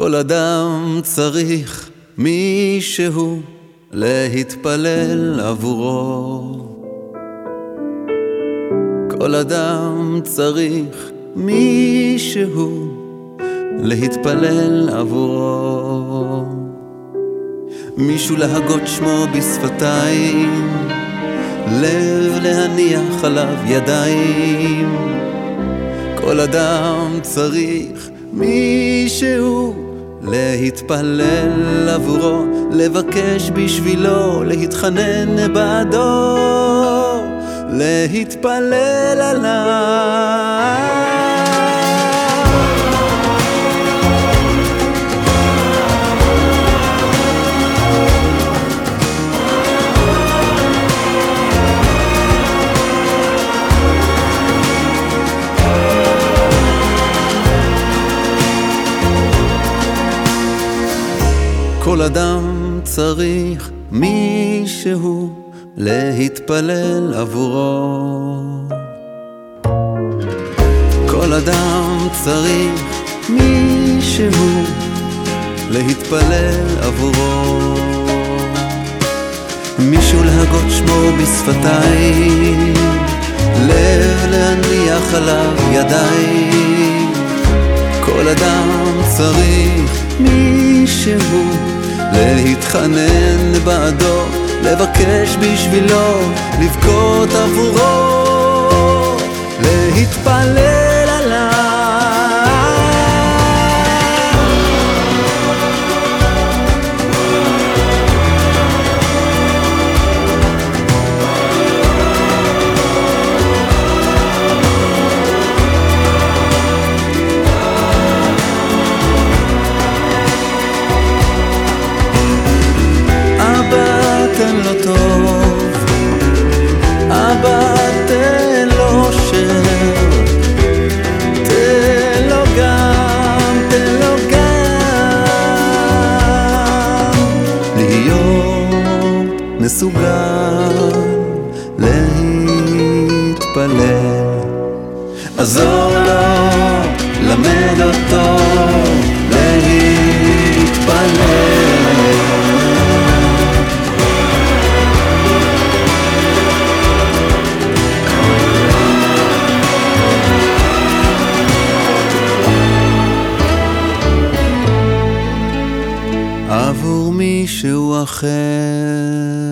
כל אדם צריך מישהו להתפלל עבורו. כל אדם צריך מישהו להתפלל עבורו. מישהו להגות שמו בשפתיים, לב להניח עליו ידיים. כל אדם צריך מישהו להתפלל עבורו, לבקש בשבילו, להתחנן בעדו, להתפלל עליו. כל אדם צריך מישהו להתפלל עבורו. כל אדם צריך מישהו להתפלל עבורו. מישהו להגות שמו בשפתיים, לב להניח עליו ידיים. כל אדם צריך מישהו להתחנן בעדו, לבקש בשבילו, לבכות עבורו, להתפלל מסוגל להתפלל. עזור לו, למד אותו להתפלל. עבור מישהו אחר